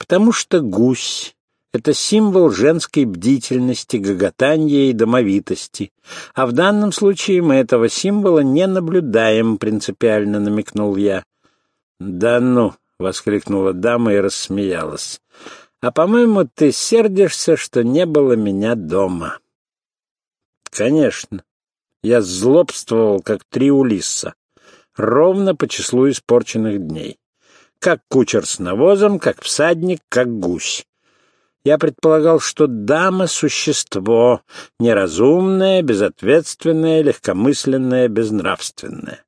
Потому что гусь — это символ женской бдительности, гоготанья и домовитости. А в данном случае мы этого символа не наблюдаем, принципиально намекнул я. «Да ну!» — воскликнула дама и рассмеялась. «А, по-моему, ты сердишься, что не было меня дома». «Конечно. Я злобствовал, как три улисса, ровно по числу испорченных дней. Как кучер с навозом, как всадник, как гусь. Я предполагал, что дама — существо, неразумное, безответственное, легкомысленное, безнравственное.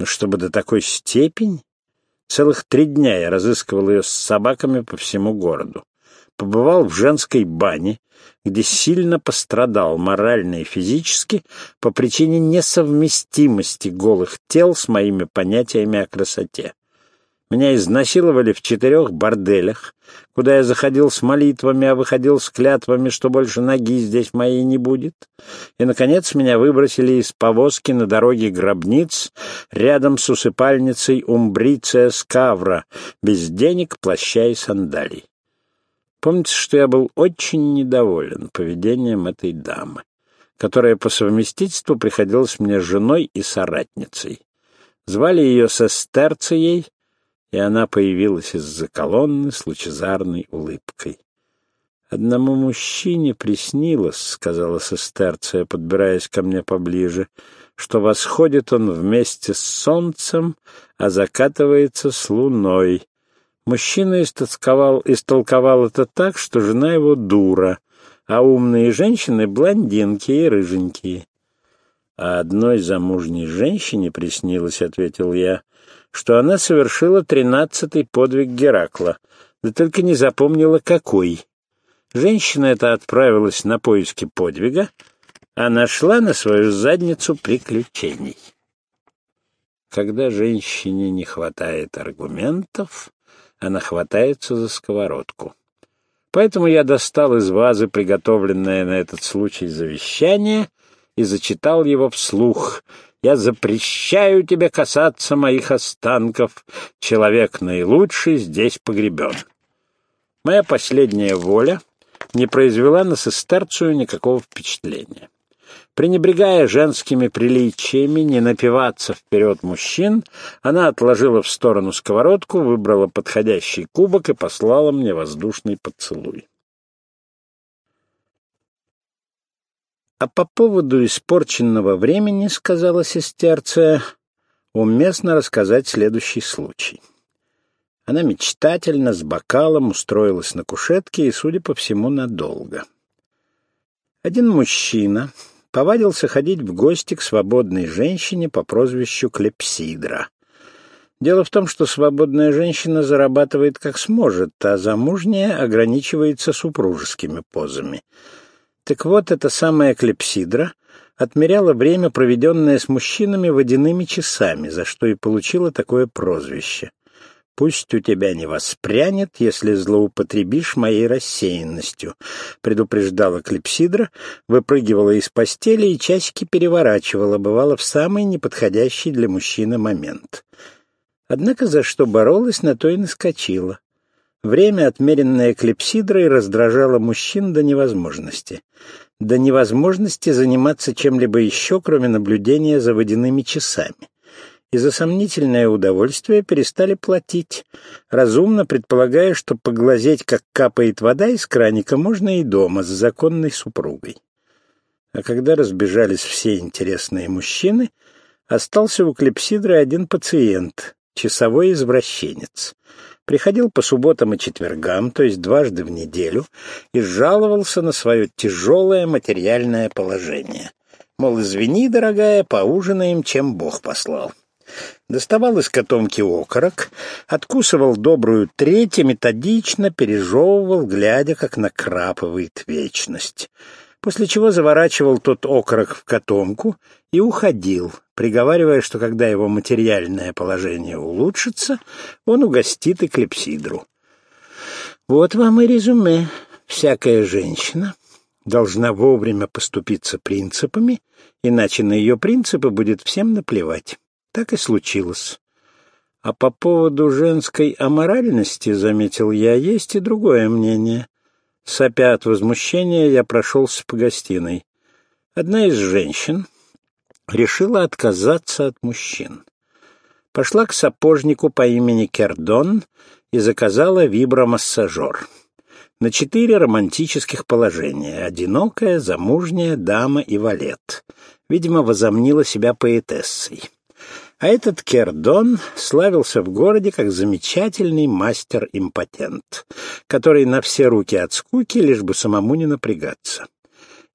Но чтобы до такой степени... Целых три дня я разыскивал ее с собаками по всему городу. Побывал в женской бане, где сильно пострадал морально и физически по причине несовместимости голых тел с моими понятиями о красоте. Меня изнасиловали в четырех борделях, куда я заходил с молитвами, а выходил с клятвами, что больше ноги здесь моей не будет. И, наконец, меня выбросили из повозки на дороге гробниц рядом с усыпальницей Умбриция Скавра, без денег, плаща и сандалий. Помните, что я был очень недоволен поведением этой дамы, которая по совместительству приходилась мне женой и соратницей. Звали ее Сестерцией, и она появилась из-за колонны с лучезарной улыбкой. «Одному мужчине приснилось, — сказала сестерция, подбираясь ко мне поближе, — что восходит он вместе с солнцем, а закатывается с луной. Мужчина истолковал, истолковал это так, что жена его дура, а умные женщины — блондинки и рыженькие. «А одной замужней женщине приснилось, — ответил я, что она совершила тринадцатый подвиг Геракла, да только не запомнила, какой. Женщина эта отправилась на поиски подвига, а нашла на свою задницу приключений. Когда женщине не хватает аргументов, она хватается за сковородку. Поэтому я достал из вазы приготовленное на этот случай завещание и зачитал его вслух, я запрещаю тебе касаться моих останков. Человек наилучший здесь погребен. Моя последняя воля не произвела на сестерцию никакого впечатления. Пренебрегая женскими приличиями не напиваться вперед мужчин, она отложила в сторону сковородку, выбрала подходящий кубок и послала мне воздушный поцелуй. А по поводу испорченного времени, сказала сестерция, уместно рассказать следующий случай. Она мечтательно с бокалом устроилась на кушетке и, судя по всему, надолго. Один мужчина повадился ходить в гости к свободной женщине по прозвищу Клепсидра. Дело в том, что свободная женщина зарабатывает как сможет, а замужняя ограничивается супружескими позами — так вот, эта самая клепсидра отмеряла время, проведенное с мужчинами, водяными часами, за что и получила такое прозвище. «Пусть у тебя не воспрянет, если злоупотребишь моей рассеянностью», — предупреждала клепсидра, выпрыгивала из постели и часики переворачивала, бывало, в самый неподходящий для мужчины момент. Однако за что боролась, на то и наскочила. Время, отмеренное клепсидрой, раздражало мужчин до невозможности. До невозможности заниматься чем-либо еще, кроме наблюдения за водяными часами. И за сомнительное удовольствие перестали платить, разумно предполагая, что поглазеть, как капает вода из краника, можно и дома с законной супругой. А когда разбежались все интересные мужчины, остался у клепсидры один пациент, часовой извращенец — приходил по субботам и четвергам, то есть дважды в неделю, и жаловался на свое тяжелое материальное положение. Мол, извини, дорогая, поужинаем, чем Бог послал. Доставал из котомки окорок, откусывал добрую треть и методично пережевывал, глядя, как накрапывает вечность после чего заворачивал тот окорок в котомку и уходил, приговаривая, что когда его материальное положение улучшится, он угостит и клепсидру. Вот вам и резюме. Всякая женщина должна вовремя поступиться принципами, иначе на ее принципы будет всем наплевать. Так и случилось. А по поводу женской аморальности, заметил я, есть и другое мнение. Сопя от возмущения, я прошелся по гостиной. Одна из женщин решила отказаться от мужчин. Пошла к сапожнику по имени Кердон и заказала вибромассажер. На четыре романтических положения — одинокая, замужняя, дама и валет. Видимо, возомнила себя поэтессой. А этот Кердон славился в городе как замечательный мастер-импотент, который на все руки от скуки, лишь бы самому не напрягаться.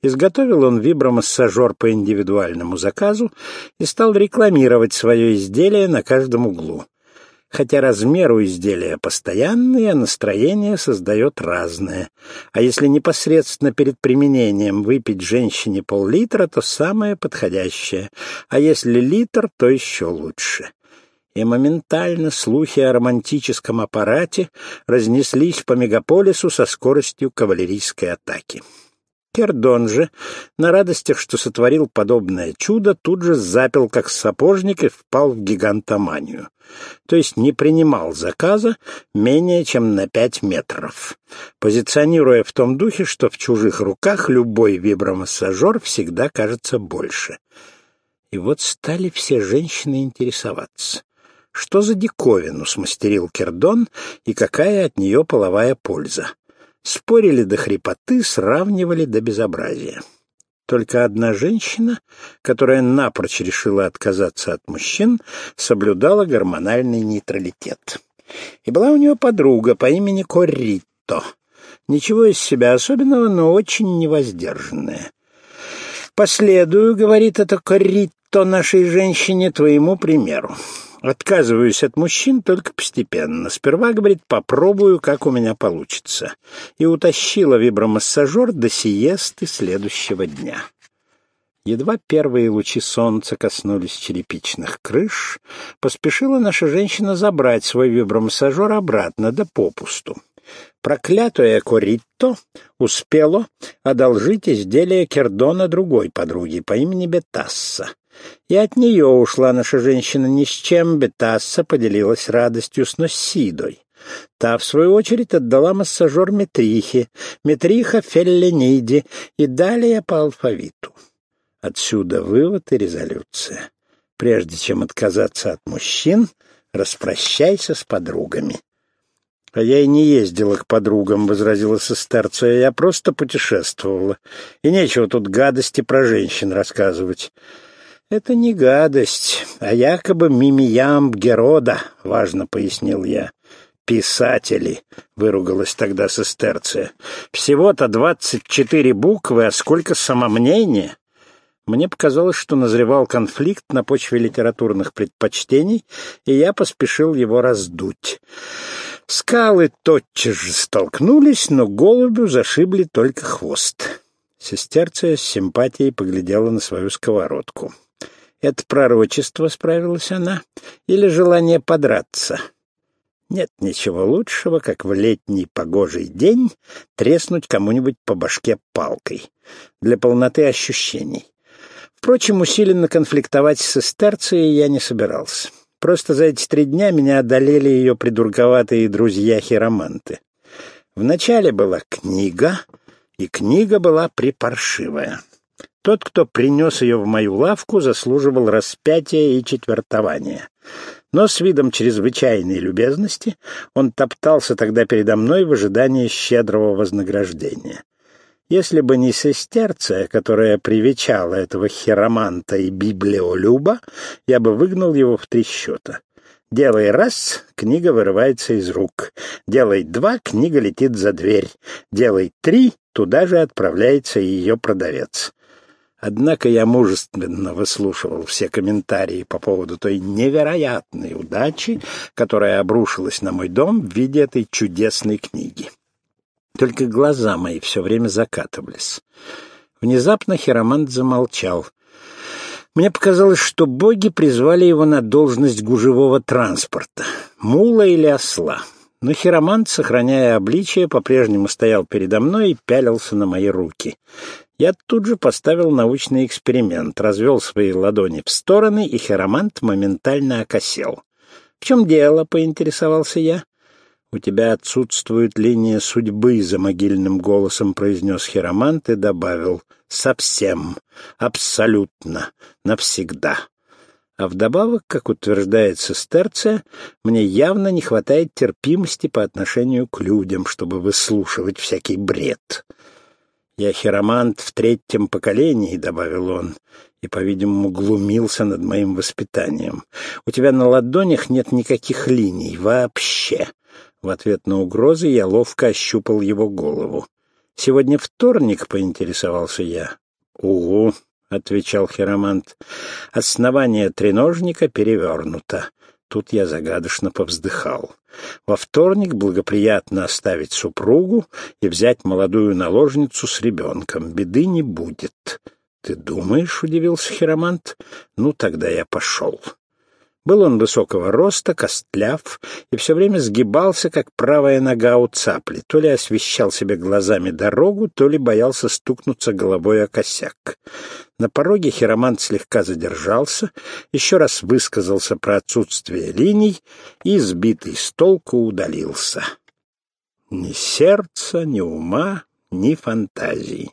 Изготовил он вибромассажер по индивидуальному заказу и стал рекламировать свое изделие на каждом углу хотя размер у изделия постоянный, а настроение создает разное. А если непосредственно перед применением выпить женщине пол-литра, то самое подходящее, а если литр, то еще лучше. И моментально слухи о романтическом аппарате разнеслись по мегаполису со скоростью кавалерийской атаки. Кердон же, на радостях, что сотворил подобное чудо, тут же запил как сапожник и впал в гигантоманию. То есть не принимал заказа менее чем на пять метров, позиционируя в том духе, что в чужих руках любой вибромассажер всегда кажется больше. И вот стали все женщины интересоваться. Что за диковину смастерил Кердон и какая от нее половая польза? Спорили до хрипоты, сравнивали до безобразия. Только одна женщина, которая напрочь решила отказаться от мужчин, соблюдала гормональный нейтралитет. И была у нее подруга по имени Корритто. Ничего из себя особенного, но очень невоздержанная. «Последую, — говорит эта Корритто нашей женщине, — твоему примеру. Отказываюсь от мужчин только постепенно. Сперва, говорит, попробую, как у меня получится. И утащила вибромассажер до сиесты следующего дня. Едва первые лучи солнца коснулись черепичных крыш, поспешила наша женщина забрать свой вибромассажер обратно, да попусту. Проклятая Коритто успела одолжить изделие Кердона другой подруги по имени Бетасса. И от нее ушла наша женщина ни с чем, Бетасса поделилась радостью с Носидой. Та, в свою очередь, отдала массажер Метрихе, Метриха Феллениде и далее по алфавиту. Отсюда вывод и резолюция. Прежде чем отказаться от мужчин, распрощайся с подругами. — А я и не ездила к подругам, — возразила сестерция, — я просто путешествовала. И нечего тут гадости про женщин рассказывать. «Это не гадость, а якобы мимиям Герода», — важно пояснил я. «Писатели», — выругалась тогда сестерция. «Всего-то двадцать четыре буквы, а сколько самомнения!» Мне показалось, что назревал конфликт на почве литературных предпочтений, и я поспешил его раздуть. Скалы тотчас же столкнулись, но голубю зашибли только хвост. Сестерция с симпатией поглядела на свою сковородку. Это пророчество, справилась она, или желание подраться? Нет ничего лучшего, как в летний погожий день треснуть кому-нибудь по башке палкой для полноты ощущений. Впрочем, усиленно конфликтовать с эстерцией я не собирался. Просто за эти три дня меня одолели ее придурковатые друзья-хироманты. Вначале была книга, и книга была припаршивая. Тот, кто принес ее в мою лавку, заслуживал распятия и четвертования. Но с видом чрезвычайной любезности он топтался тогда передо мной в ожидании щедрого вознаграждения. Если бы не сестерция, которая привечала этого хироманта и библиолюба, я бы выгнал его в три счета. Делай раз — книга вырывается из рук. Делай два — книга летит за дверь. Делай три — туда же отправляется ее продавец. Однако я мужественно выслушивал все комментарии по поводу той невероятной удачи, которая обрушилась на мой дом в виде этой чудесной книги. Только глаза мои все время закатывались. Внезапно Хиромант замолчал. Мне показалось, что боги призвали его на должность гужевого транспорта, мула или осла. Но Хиромант, сохраняя обличие, по-прежнему стоял передо мной и пялился на мои руки. Я тут же поставил научный эксперимент, развел свои ладони в стороны, и хиромант моментально окосел. «В чем дело?» — поинтересовался я. «У тебя отсутствует линия судьбы», — за могильным голосом произнес хиромант и добавил. «Совсем, абсолютно, навсегда». А вдобавок, как утверждает сестерция, мне явно не хватает терпимости по отношению к людям, чтобы выслушивать всякий бред. «Я хиромант в третьем поколении», — добавил он, и, по-видимому, глумился над моим воспитанием. «У тебя на ладонях нет никаких линий вообще. В ответ на угрозы я ловко ощупал его голову. «Сегодня вторник», — поинтересовался я. «Угу», — отвечал хиромант. «Основание треножника перевернуто». Тут я загадочно повздыхал. Во вторник благоприятно оставить супругу и взять молодую наложницу с ребенком. Беды не будет. — Ты думаешь? — удивился хиромант. — Ну, тогда я пошел. Был он высокого роста, костляв, и все время сгибался, как правая нога у цапли. То ли освещал себе глазами дорогу, то ли боялся стукнуться головой о косяк. На пороге хиромант слегка задержался, еще раз высказался про отсутствие линий и, сбитый с толку, удалился. Ни сердца, ни ума, ни фантазии.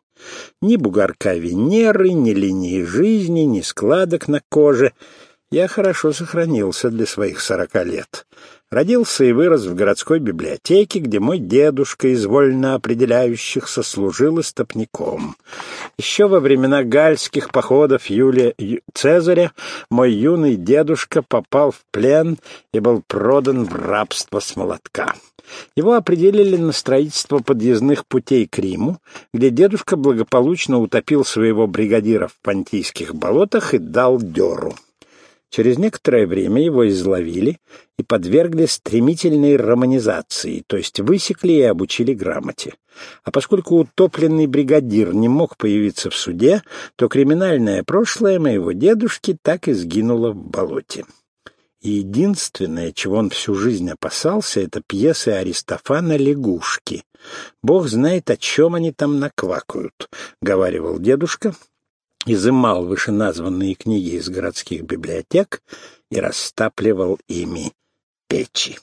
Ни бугорка Венеры, ни линии жизни, ни складок на коже — я хорошо сохранился для своих сорока лет. Родился и вырос в городской библиотеке, где мой дедушка из вольно определяющихся служил истопником. Еще во времена гальских походов Юлия Цезаря мой юный дедушка попал в плен и был продан в рабство с молотка. Его определили на строительство подъездных путей к Риму, где дедушка благополучно утопил своего бригадира в Понтийских болотах и дал дёру. Через некоторое время его изловили и подвергли стремительной романизации, то есть высекли и обучили грамоте. А поскольку утопленный бригадир не мог появиться в суде, то криминальное прошлое моего дедушки так и сгинуло в болоте. И единственное, чего он всю жизнь опасался, это пьесы Аристофана «Лягушки». «Бог знает, о чем они там наквакают», — говаривал дедушка, изымал вышеназванные книги из городских библиотек и растапливал ими печи.